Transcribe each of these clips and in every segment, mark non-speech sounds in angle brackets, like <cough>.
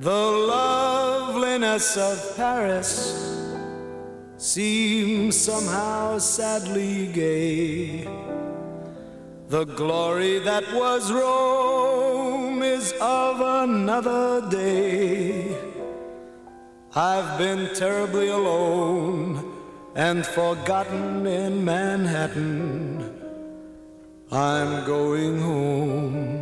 The loveliness of Paris seems somehow sadly gay. The glory that was Rome is of another day. I've been terribly alone and forgotten in Manhattan. I'm going home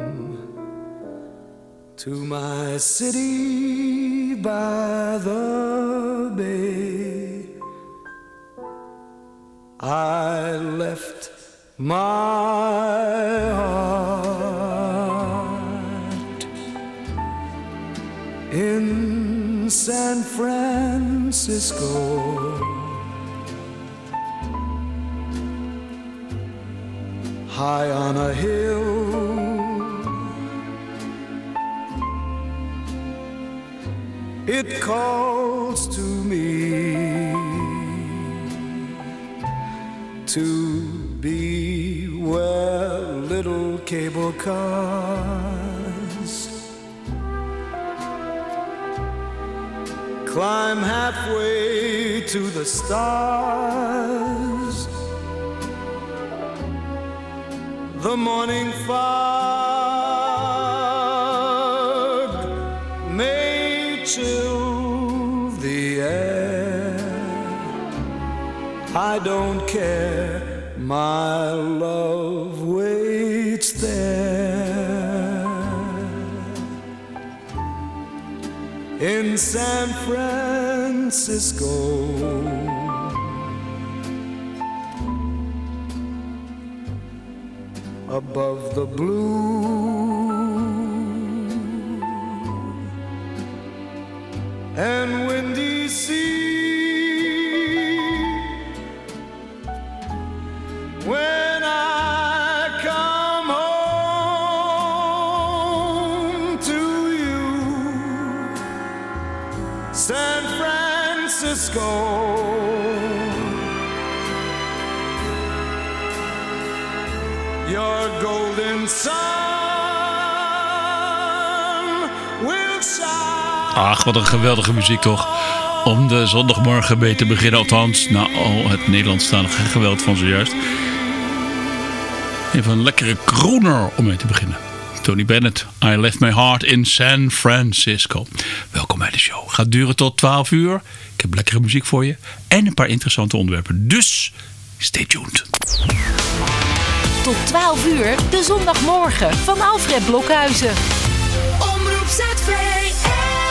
to my city by the bay. I left my heart in San Francisco. High on a hill. It calls to me to be where little cable cars climb halfway to the stars. The morning fog chill the air. I don't care, my love waits there in San Francisco. Above the blue and windy sea. Ach, wat een geweldige muziek toch. Om de zondagmorgen mee te beginnen. Althans, na al het Nederlandstalige geweld van zojuist. Even een lekkere crooner om mee te beginnen. Tony Bennett, I left my heart in San Francisco. Welkom bij de show. Gaat duren tot 12 uur. Ik heb lekkere muziek voor je. En een paar interessante onderwerpen. Dus, stay tuned. Tot 12 uur, de zondagmorgen van Alfred Blokhuizen. Omroep ZVL.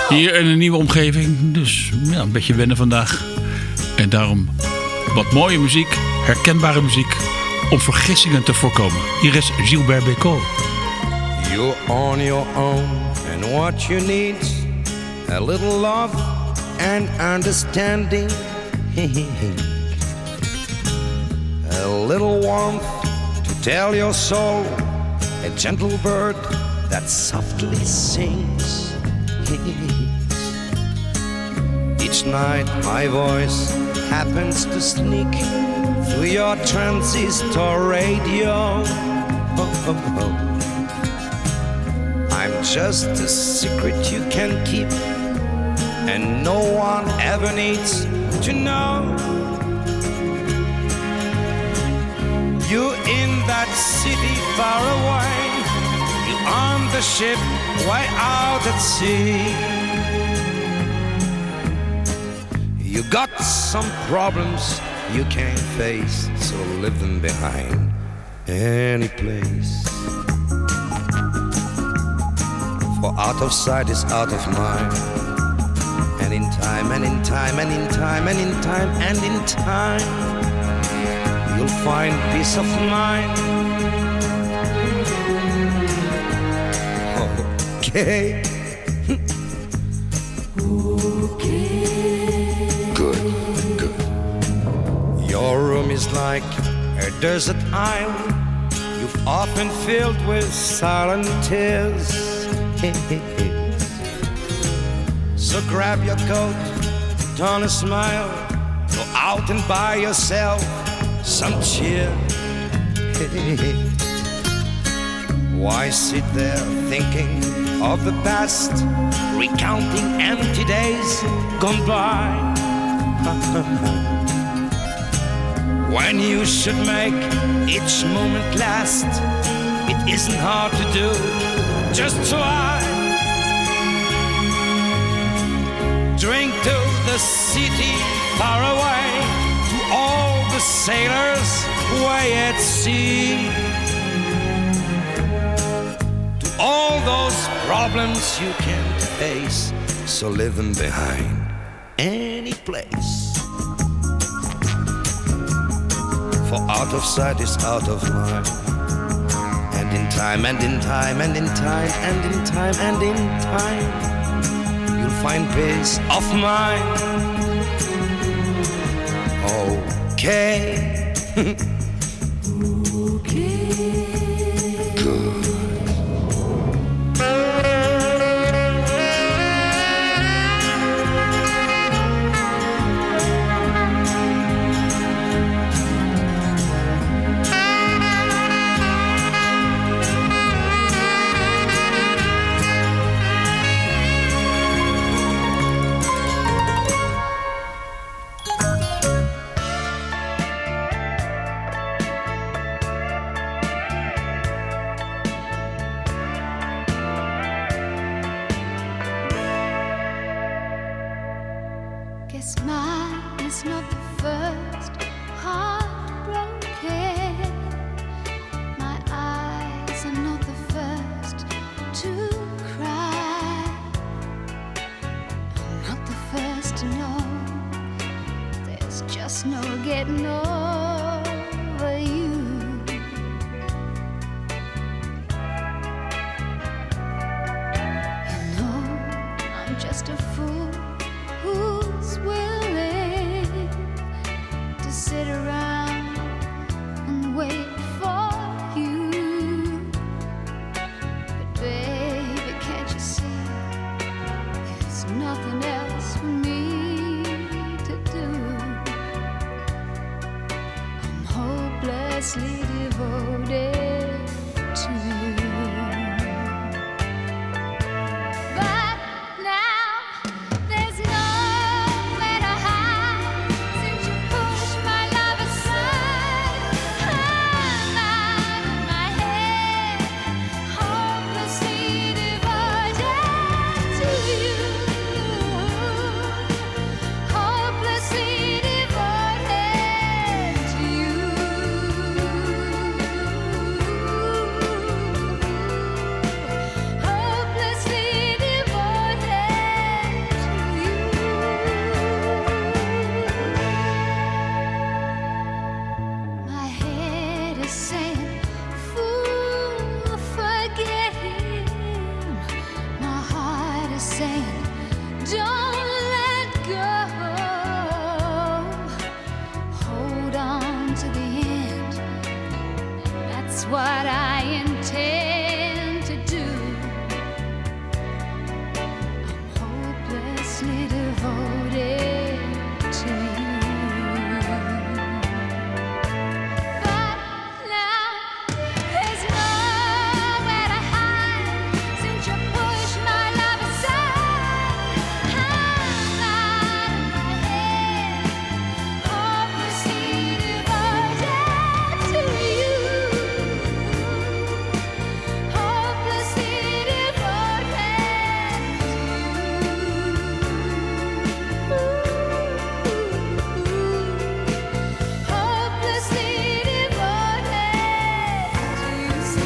Hier in een nieuwe omgeving. Dus ja, een beetje wennen vandaag. En daarom wat mooie muziek, herkenbare muziek. Om vergissingen te voorkomen. Hier is Gilbert Bécaud. You're on your own, and what you need a little love and understanding, <laughs> a little warmth to tell your soul, a gentle bird that softly sings. Each night, my voice happens to sneak through your transistor radio. <laughs> I'm just a secret you can keep, and no one ever needs to know. You in that city far away, you on the ship way out at sea. You got some problems you can't face, so leave them behind any place. For out of sight is out of mind. And in time, and in time, and in time, and in time, and in time, you'll find peace of mind. Okay. <laughs> Good, good. Your room is like a desert island. You've often filled with silent tears. <laughs> So grab your coat, don't a smile, go out and buy yourself some cheer. <laughs> Why sit there thinking of the past, recounting empty days gone by? <laughs> when you should make each moment last, it isn't hard to do, just try. Drink to the city far away, to all the sailors way at sea those problems you can't face. So them behind any place. For out of sight is out of mind. And in time, and in time, and in time, and in time, and in time, you'll find peace of mind. Okay. <laughs> Good. sleep.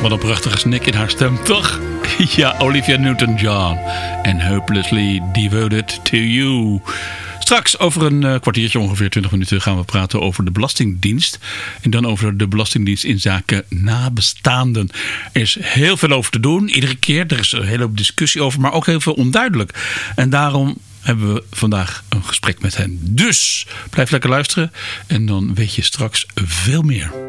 Wat een prachtige snik in haar stem, toch? <laughs> Ja, Olivia Newton-John. En Hopelessly Devoted to You. Straks over een eh, kwartiertje, ongeveer 20 minuten, gaan we praten over de Belastingdienst. En dan over de Belastingdienst in zaken nabestaanden. Er is heel veel over te doen, iedere keer. Er is een hele hoop discussie over, maar ook heel veel onduidelijk. En daarom hebben we vandaag een gesprek met hen. Dus blijf lekker luisteren en dan weet je straks veel meer.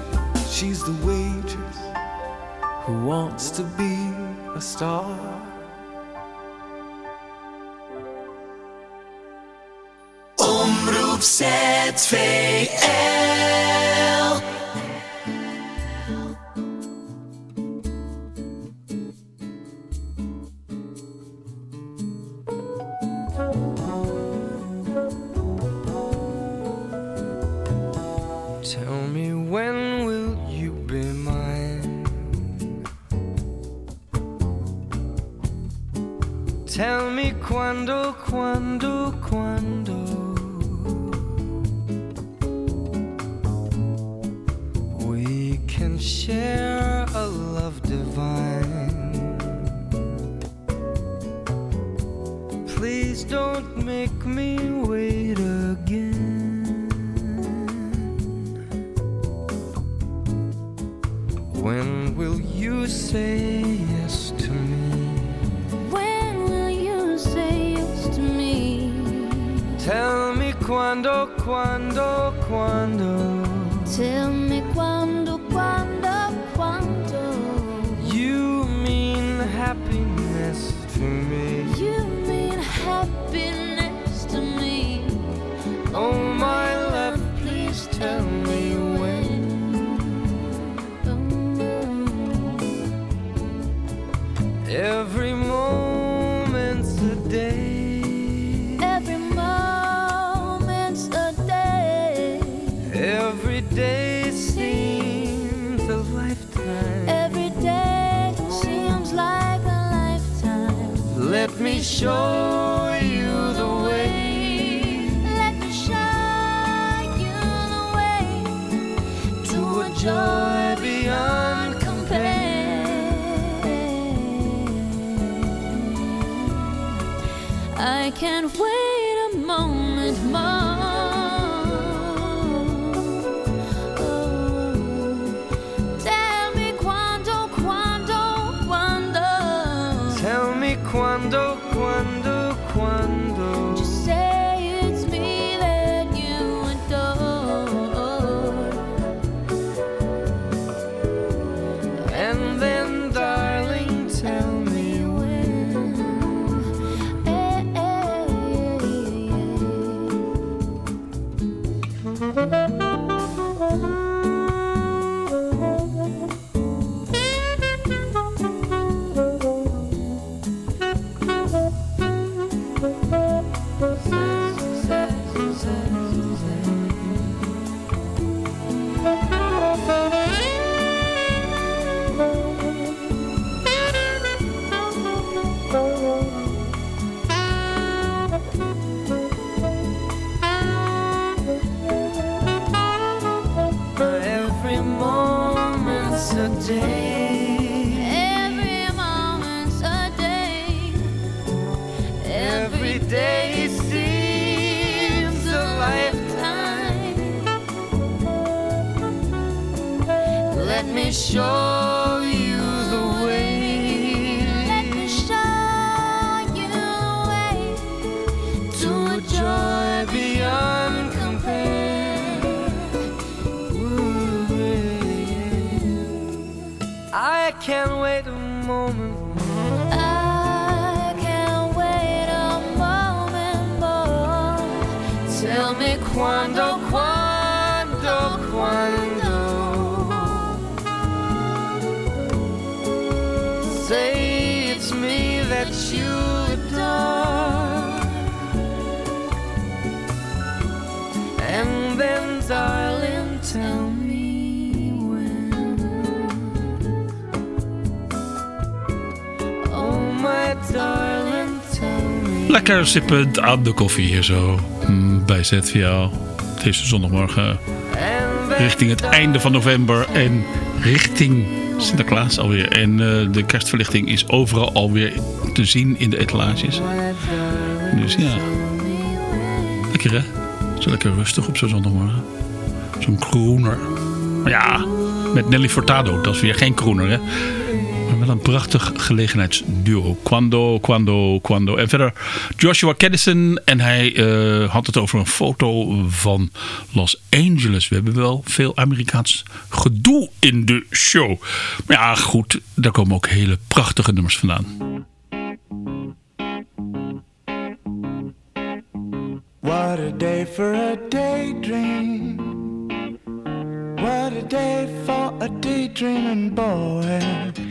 she's the waitress who wants to be a star. Omroep ZVL. Don't make me wait again. When will you say yes to me? When will you say yes to me? Tell me quando, quando, quando can't wait Lekker sippend aan de koffie hier zo mm, bij ZVL. Deze zondagmorgen richting het einde van november en richting Sinterklaas alweer. En eh, de kerstverlichting is overal alweer te zien in de etalages. Dus ja, lekker hè? Zo lekker rustig op zo'n zondagmorgen. Zo'n. Maar ja, met Nelly Furtado, dat is weer geen crooner hè. Wel een prachtig gelegenheidsduo. Quando, quando, quando. En verder Joshua Caddison. En hij eh, had het over een foto van Los Angeles. We hebben wel veel Amerikaans gedoe in de show. Maar ja, goed. Daar komen ook hele prachtige nummers vandaan. What a day for a daydream. What a day for a daydreaming boy.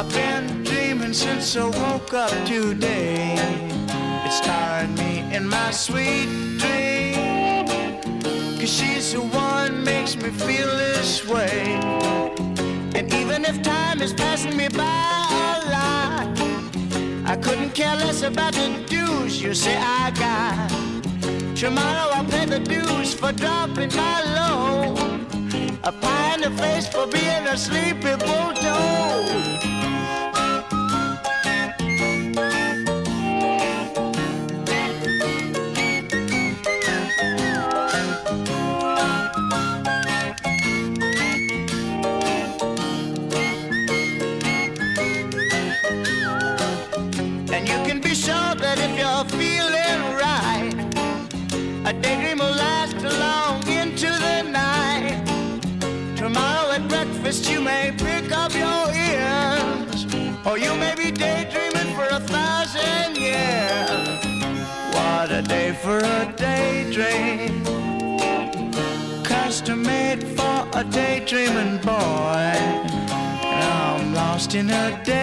I've been dreaming since I woke up today. It's tiring me in my sweet dream. Cause she's the one makes me feel this way. And even if time is passing me by a lot, I couldn't care less about the dues you say I got. Tomorrow I'll pay the dues for dropping my load. A pie in the face for being a sleepy bulldog. Lost in a daydream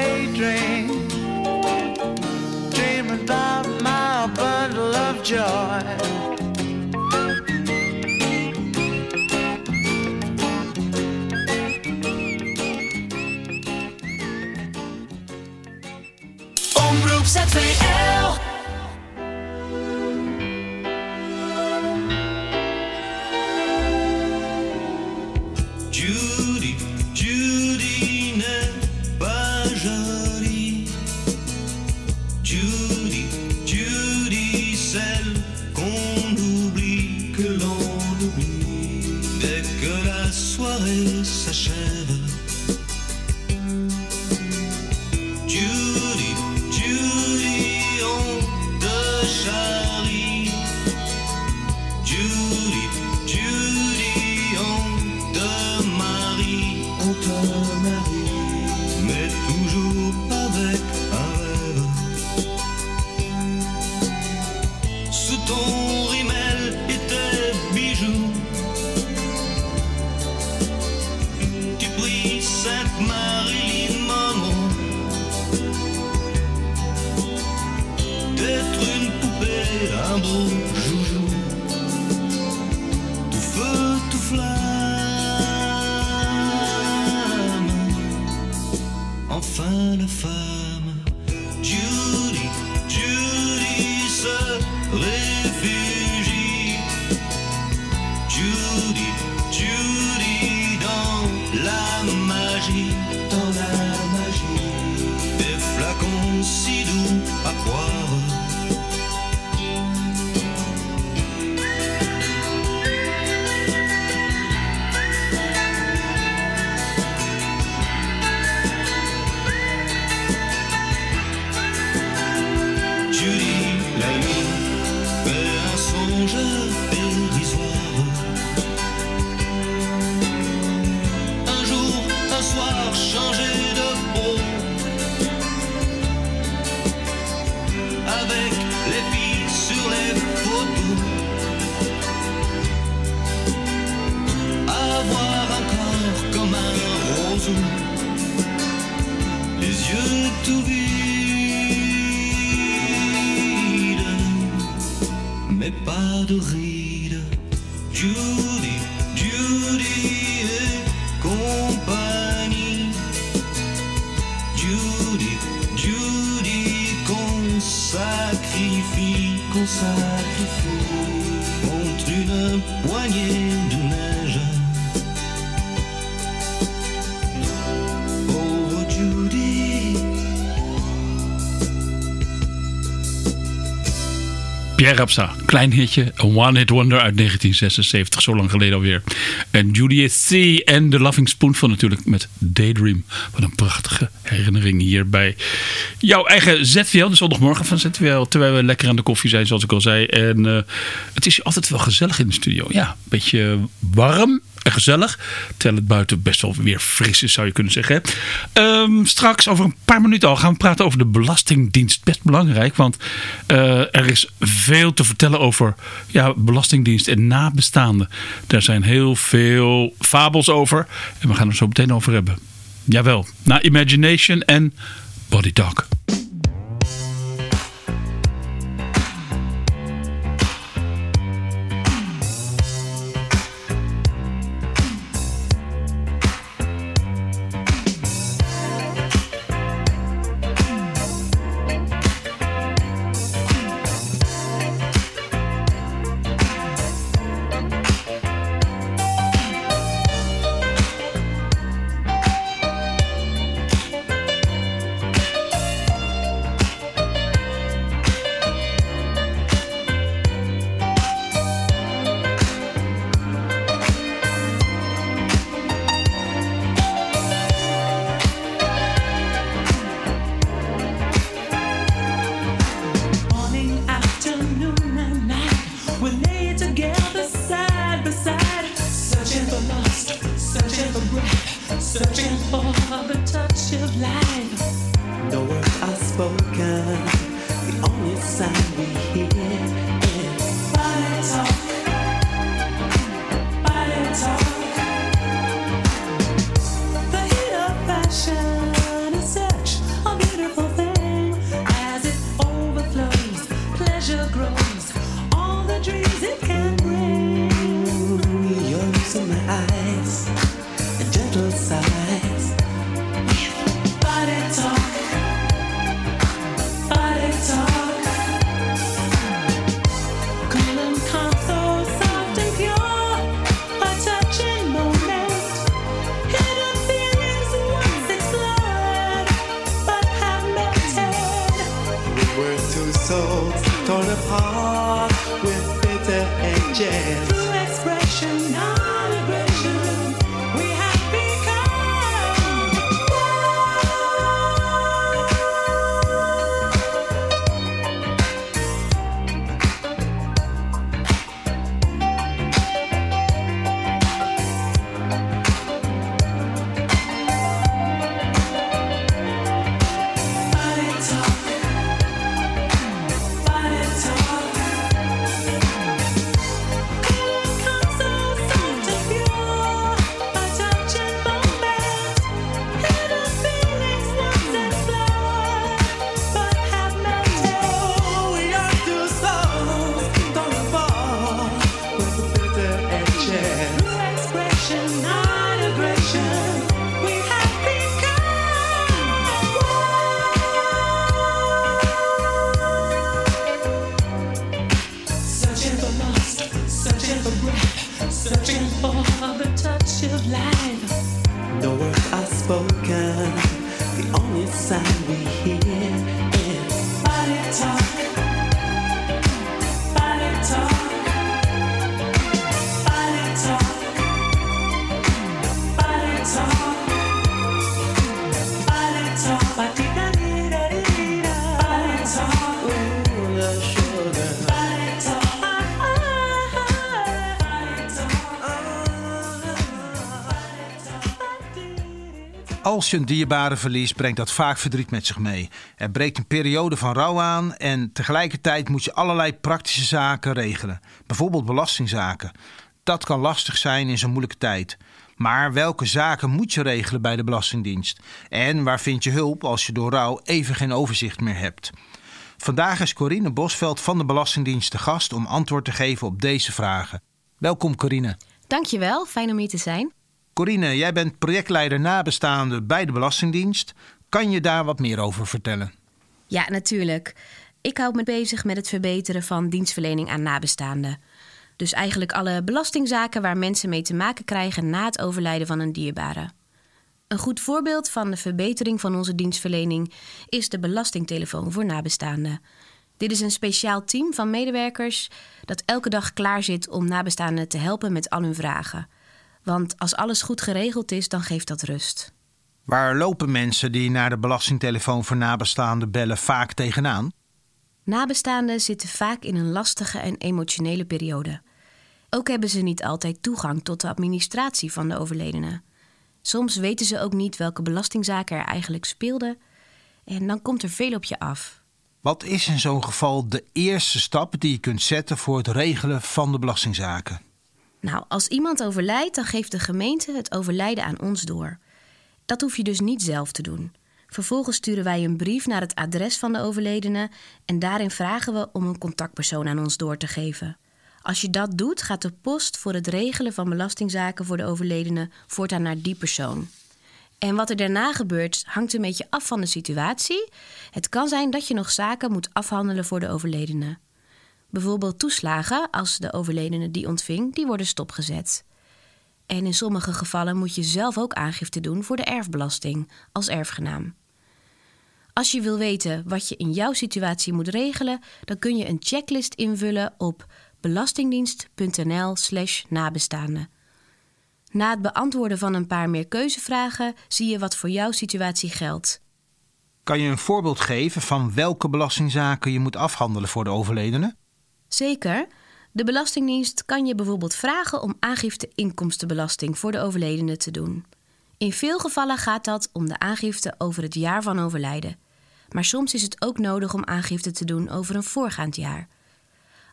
Pierre Rapsa, klein hitje, een one-hit wonder uit 1976, zo lang geleden alweer. En Juliet C. en The Loving Spoonful natuurlijk met Daydream. Wat een prachtige herinnering hier bij jouw eigen ZVL, de zondagmorgen van ZVL. Terwijl we lekker aan de koffie zijn, zoals ik al zei. En eh, het is altijd wel gezellig in de studio. Ja, een beetje warm en gezellig. Terwijl het buiten best wel weer fris is, zou je kunnen zeggen. Ehm, straks, over een paar minuten al, gaan we praten over de Belastingdienst. Best belangrijk, want eh, er is veel te vertellen over ja, Belastingdienst en nabestaanden. Daar zijn heel veel fabels over. En we gaan er zo meteen over hebben. Jawel, na Imagination en Body Dog. Spoken, the only sound Als je een dierbare verliest, brengt dat vaak verdriet met zich mee. Er breekt een periode van rouw aan en tegelijkertijd moet je allerlei praktische zaken regelen. Bijvoorbeeld belastingzaken. Dat kan lastig zijn in zo'n moeilijke tijd. Maar welke zaken moet je regelen bij de Belastingdienst? En waar vind je hulp als je door rouw even geen overzicht meer hebt? Vandaag is Corine Bosveld van de Belastingdienst te gast om antwoord te geven op deze vragen. Welkom Corine. Dankjewel, fijn om hier te zijn. Corine, jij bent projectleider nabestaande bij de Belastingdienst. Kan je daar wat meer over vertellen? Ja, natuurlijk. Ik hou me bezig met het verbeteren van dienstverlening aan nabestaanden. Dus eigenlijk alle belastingzaken waar mensen mee te maken krijgen na het overlijden van een dierbare. Een goed voorbeeld van de verbetering van onze dienstverlening is de belastingtelefoon voor nabestaanden. Dit is een speciaal team van medewerkers dat elke dag klaar zit om nabestaanden te helpen met al hun vragen. Want als alles goed geregeld is, dan geeft dat rust. Waar lopen mensen die naar de Belastingtelefoon voor nabestaanden bellen vaak tegenaan? Nabestaanden zitten vaak in een lastige en emotionele periode. Ook hebben ze niet altijd toegang tot de administratie van de overledene. Soms weten ze ook niet welke belastingzaken er eigenlijk speelden. En dan komt er veel op je af. Wat is in zo'n geval de eerste stap die je kunt zetten voor het regelen van de belastingzaken? Nou, als iemand overlijdt, dan geeft de gemeente het overlijden aan ons door. Dat hoef je dus niet zelf te doen. Vervolgens sturen wij een brief naar het adres van de overledene en daarin vragen we om een contactpersoon aan ons door te geven. Als je dat doet, gaat de post voor het regelen van belastingzaken voor de overledene voortaan naar die persoon. En wat er daarna gebeurt, hangt een beetje af van de situatie. Het kan zijn dat je nog zaken moet afhandelen voor de overledene. Bijvoorbeeld toeslagen, als de overledene die ontving, die worden stopgezet. En in sommige gevallen moet je zelf ook aangifte doen voor de erfbelasting als erfgenaam. Als je wil weten wat je in jouw situatie moet regelen, dan kun je een checklist invullen op belastingdienst.nl/slash nabestaanden. Na het beantwoorden van een paar meer keuzevragen zie je wat voor jouw situatie geldt. Kan je een voorbeeld geven van welke belastingzaken je moet afhandelen voor de overledene? Zeker. De Belastingdienst kan je bijvoorbeeld vragen om aangifte inkomstenbelasting voor de overledene te doen. In veel gevallen gaat dat om de aangifte over het jaar van overlijden. Maar soms is het ook nodig om aangifte te doen over een voorgaand jaar.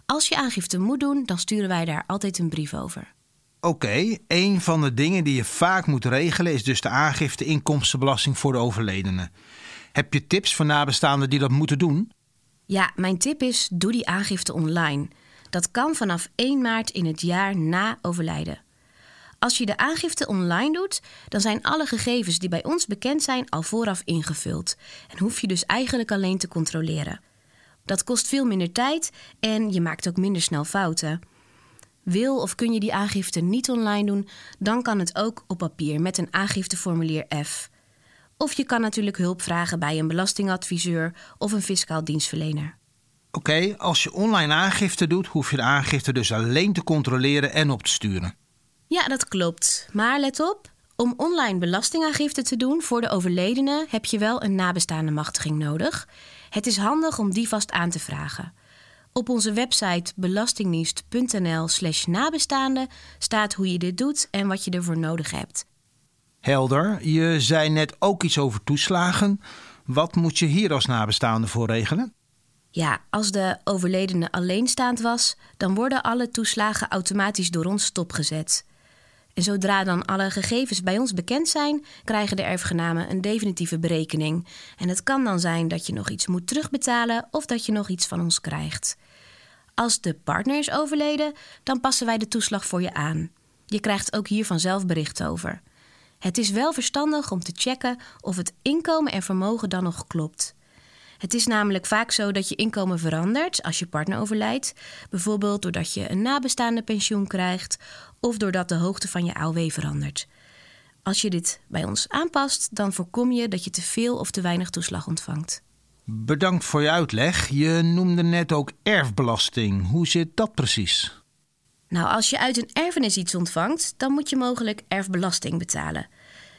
Als je aangifte moet doen, dan sturen wij daar altijd een brief over. Oké, een van de dingen die je vaak moet regelen is dus de aangifte inkomstenbelasting voor de overledene. Heb je tips voor nabestaanden die dat moeten doen? Ja, mijn tip is: doe die aangifte online. Dat kan vanaf 1 maart in het jaar na overlijden. Als je de aangifte online doet, dan zijn alle gegevens die bij ons bekend zijn al vooraf ingevuld en hoef je dus eigenlijk alleen te controleren. Dat kost veel minder tijd en je maakt ook minder snel fouten. Wil of kun je die aangifte niet online doen, dan kan het ook op papier met een aangifteformulier F. Of je kan natuurlijk hulp vragen bij een belastingadviseur of een fiscaal dienstverlener. Oké, als je online aangifte doet, hoef je de aangifte dus alleen te controleren en op te sturen. Ja, dat klopt. Maar let op, om online belastingaangifte te doen voor de overledene heb je wel een nabestaande machtiging nodig. Het is handig om die vast aan te vragen. Op onze website belastingdienst.nl/slash nabestaande staat hoe je dit doet en wat je ervoor nodig hebt. Helder, je zei net ook iets over toeslagen. Wat moet je hier als nabestaande voor regelen? Ja, als de overledene alleenstaand was, dan worden alle toeslagen automatisch door ons stopgezet. En zodra dan alle gegevens bij ons bekend zijn, krijgen de erfgenamen een definitieve berekening. En het kan dan zijn dat je nog iets moet terugbetalen of dat je nog iets van ons krijgt. Als de partner is overleden, dan passen wij de toeslag voor je aan. Je krijgt ook hier vanzelf bericht over. Het is wel verstandig om te checken of het inkomen en vermogen dan nog klopt. Het is namelijk vaak zo dat je inkomen verandert als je partner overlijdt, bijvoorbeeld doordat je een nabestaande pensioen krijgt of doordat de hoogte van je AOW verandert. Als je dit bij ons aanpast, dan voorkom je dat je te veel of te weinig toeslag ontvangt. Bedankt voor je uitleg. Je noemde net ook erfbelasting. Hoe zit dat precies? Nou, als je uit een erfenis iets ontvangt, dan moet je mogelijk erfbelasting betalen.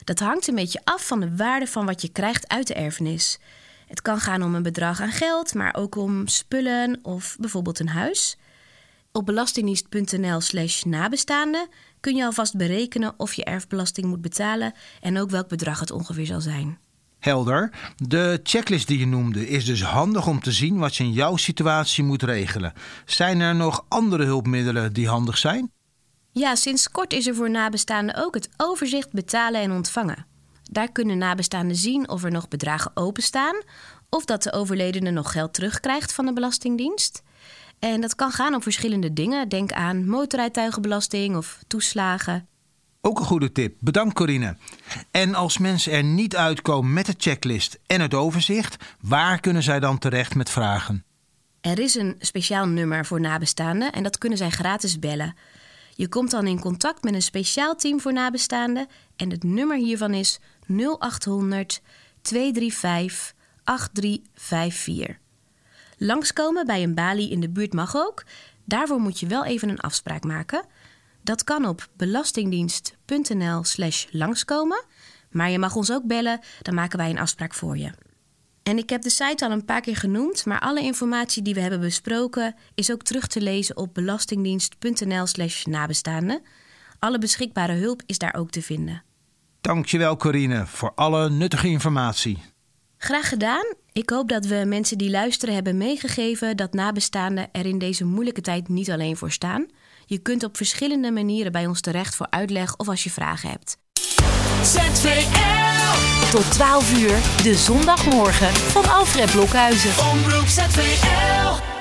Dat hangt een beetje af van de waarde van wat je krijgt uit de erfenis. Het kan gaan om een bedrag aan geld, maar ook om spullen of bijvoorbeeld een huis. Op belastingdienst.nl/slash nabestaande kun je alvast berekenen of je erfbelasting moet betalen en ook welk bedrag het ongeveer zal zijn. Helder. De checklist die je noemde is dus handig om te zien wat je in jouw situatie moet regelen. Zijn er nog andere hulpmiddelen die handig zijn? Ja, sinds kort is er voor nabestaanden ook het overzicht betalen en ontvangen. Daar kunnen nabestaanden zien of er nog bedragen openstaan of dat de overledene nog geld terugkrijgt van de Belastingdienst. En dat kan gaan om verschillende dingen. Denk aan motorrijtuigenbelasting of toeslagen. Ook een goede tip. Bedankt Corine. En als mensen er niet uitkomen met de checklist en het overzicht, waar kunnen zij dan terecht met vragen? Er is een speciaal nummer voor nabestaanden en dat kunnen zij gratis bellen. Je komt dan in contact met een speciaal team voor nabestaanden en het nummer hiervan is 0800 235 8354. Langskomen bij een balie in de buurt mag ook. Daarvoor moet je wel even een afspraak maken. Dat kan op belastingdienst.nl/slash langskomen. Maar je mag ons ook bellen, dan maken wij een afspraak voor je. En ik heb de site al een paar keer genoemd, maar alle informatie die we hebben besproken is ook terug te lezen op belastingdienst.nl/slash nabestaande. Alle beschikbare hulp is daar ook te vinden. Dankjewel Corine voor alle nuttige informatie. Graag gedaan. Ik hoop dat we mensen die luisteren hebben meegegeven dat nabestaanden er in deze moeilijke tijd niet alleen voor staan. Je kunt op verschillende manieren bij ons terecht voor uitleg of als je vragen hebt. ZVL. Tot 12 uur, de zondagmorgen van Alfred Blokhuizen. Omroep ZVL.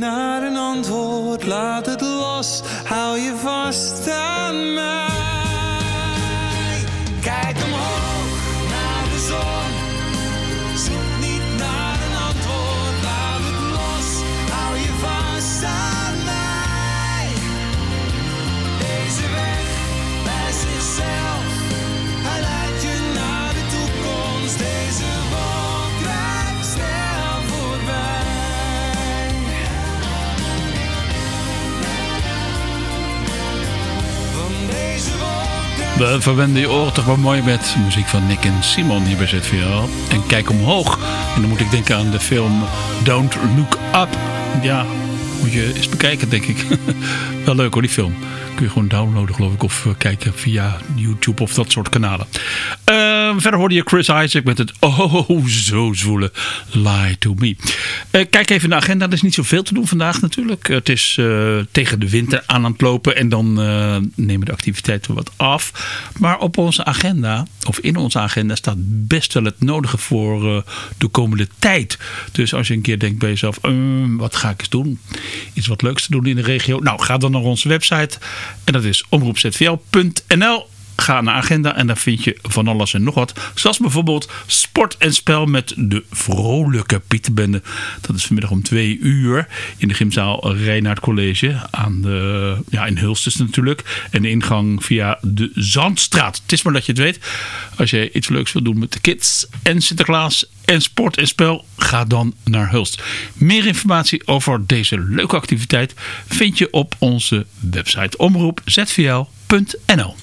not We verwenden je oren toch wel mooi met muziek van Nick en Simon hier bij ZVL. En kijk omhoog. En dan moet ik denken aan de film Don't Look Up. Ja, moet je eens bekijken denk ik. <laughs> wel leuk hoor die film. Kun je gewoon downloaden geloof ik. Of eh, kijken via YouTube of dat soort kanalen. Eh, verder hoorde je Chris Isaac met het oh zo zwoele Lie to Me. Eh, kijk even naar de agenda. Er is niet zoveel te doen vandaag natuurlijk. Het is eh, tegen de winter aan aan het lopen. En dan nemen de activiteiten wat af. Maar op onze agenda, of in onze agenda, staat best wel het nodige voor de komende tijd. Dus als je een keer denkt bij jezelf, "Ehm, wat ga ik eens doen? Iets wat leuks te doen in de regio. Nou, ga dan naar onze website. En dat is omroepzvl.nl. Ga naar agenda en daar vind je van alles en nog wat. Zoals bijvoorbeeld sport en spel met de vrolijke Pieterbende. Dat is vanmiddag om twee uur in de gymzaal Reinaard College. Aan de, ja, in Hulstes natuurlijk. En de ingang via de Zandstraat. Het is maar dat je het weet. Als je iets leuks wil doen met de kids en Sinterklaas en sport en spel, ga dan naar Hulst. Meer informatie over deze leuke activiteit vind je op onze website omroepzvl.nl.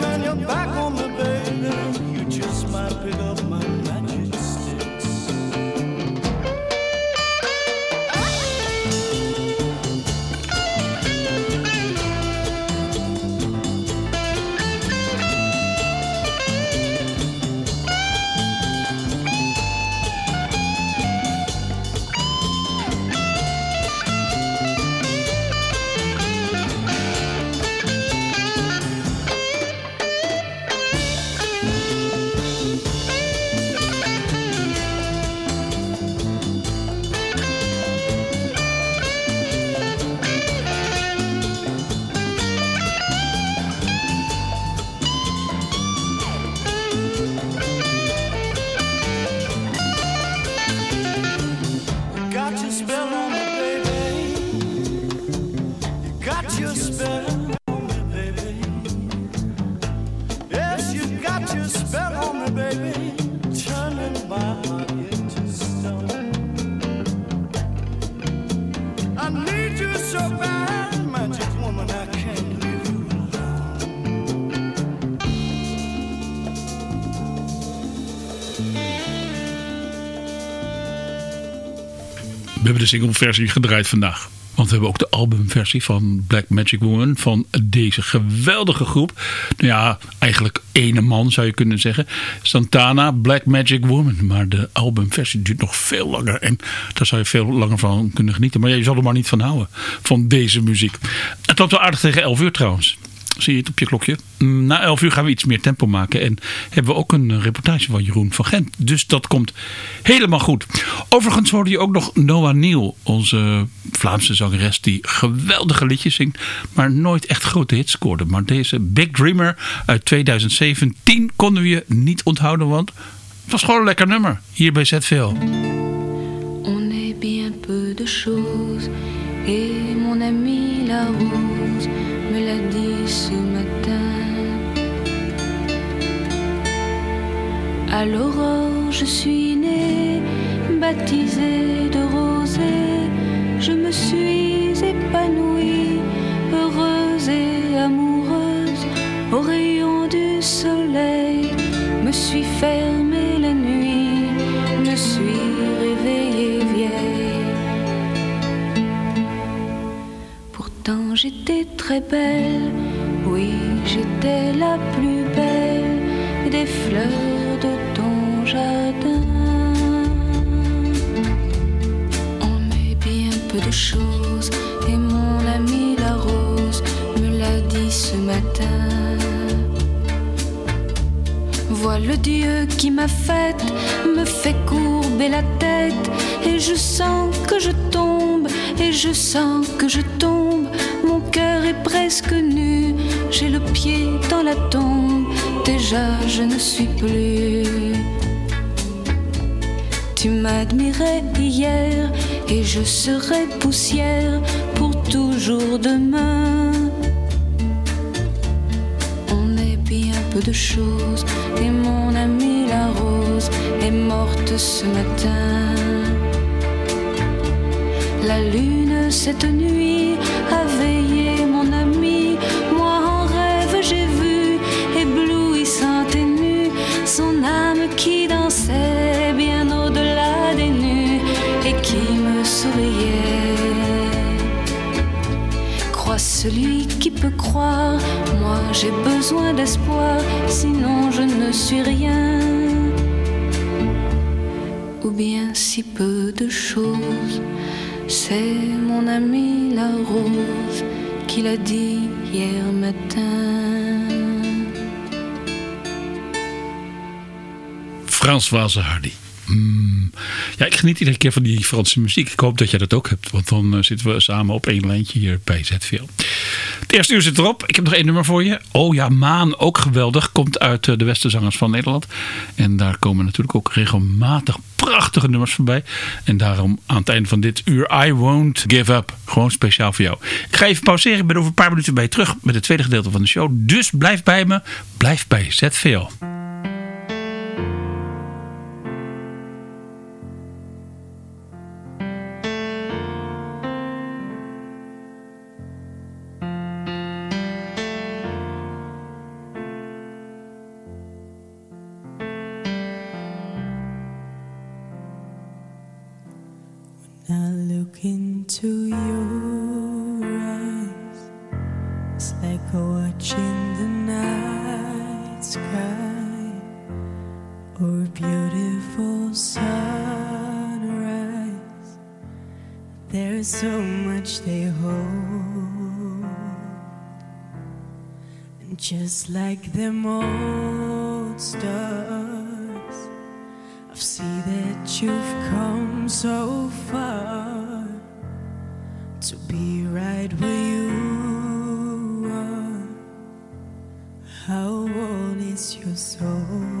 turn your back on me, singleversie gedraaid vandaag. Want we hebben ook de albumversie van Black Magic Woman van deze geweldige groep. Nou ja, eigenlijk ene man zou je kunnen zeggen. Santana, Black Magic Woman. Maar de albumversie duurt nog veel langer. En daar zou je veel langer van kunnen genieten. Maar je zal er maar niet van houden. Van deze muziek. Het loopt wel aardig tegen 11 uur trouwens. Zie je het op je klokje? Mm, Na 11 uur gaan we iets meer tempo maken. En hebben we ook een eh, reportage van Jeroen van Gent. Dus dat komt helemaal goed. Overigens hoorde je ook nog Noah Neal. Onze Vlaamse zangeres die geweldige liedjes zingt. Maar nooit echt grote hits scoorde. Maar deze Big Dreamer uit 2017 konden we je niet onthouden. Want het was gewoon een lekker nummer. Hier bij ZVL. On est bien peu de et mon ami ce matin. À l'aurore je suis née, baptisée de rosée, je me suis épanouie, heureuse et amoureuse, au rayon du soleil, me suis fermée la nuit, me suis réveillée vieille. Pourtant j'étais très belle, oui j'étais la plus belle des fleurs de ton jardin. On est bien peu de choses et mon ami la rose me l'a dit ce matin. Vois le Dieu qui m'a faite, me fait courber la tête, et je sens que je tombe, et je sens que je tombe. Mon cœur est presque nu, j'ai le pied dans la tombe, déjà je ne suis plus. Tu m'admirais hier, et je serai poussière pour toujours demain. On est bien peu de choses et mon amie la rose est morte ce matin. La lune cette nuit a veillé moi j'ai besoin d'espoir, sinon je ne suis rien. Ou bien si peu de choses, c'est mon ami la rose qui l'a dit hier matin. Françoise Hardy. Hmm. Ja, ik geniet iedere keer van die Franse muziek. Ik hoop dat jij dat ook hebt. Want dan eh, zitten we samen op één lijntje hier bij ZVL. Het eerste uur zit erop. Ik heb nog één nummer voor je. Oh ja, Maan, ook geweldig. Komt uit eh, de Westenzangers van Nederland. En daar komen natuurlijk ook regelmatig prachtige nummers voorbij. En daarom aan het einde van dit uur I Won't Give Up. Gewoon speciaal voor jou. Ik ga even pauzeren. Ik ben over een paar minuten bij je terug met het tweede gedeelte van de show. Dus blijf bij me. Blijf bij ZVL. Old stars. I see that you've come so far to be right where you are. How old is your soul?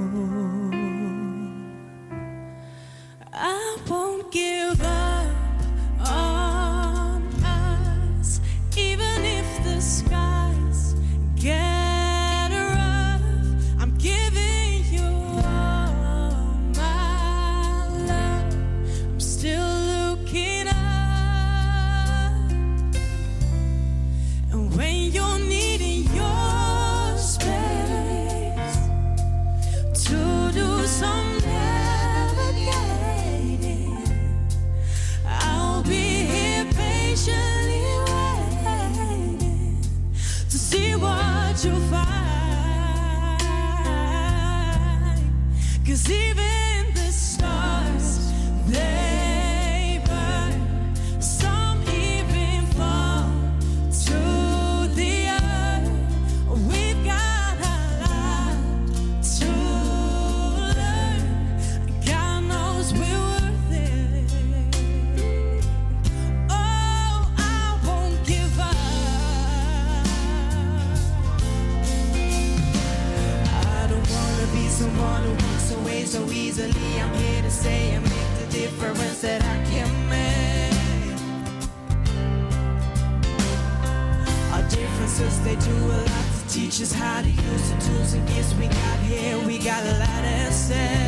Got a lot to say.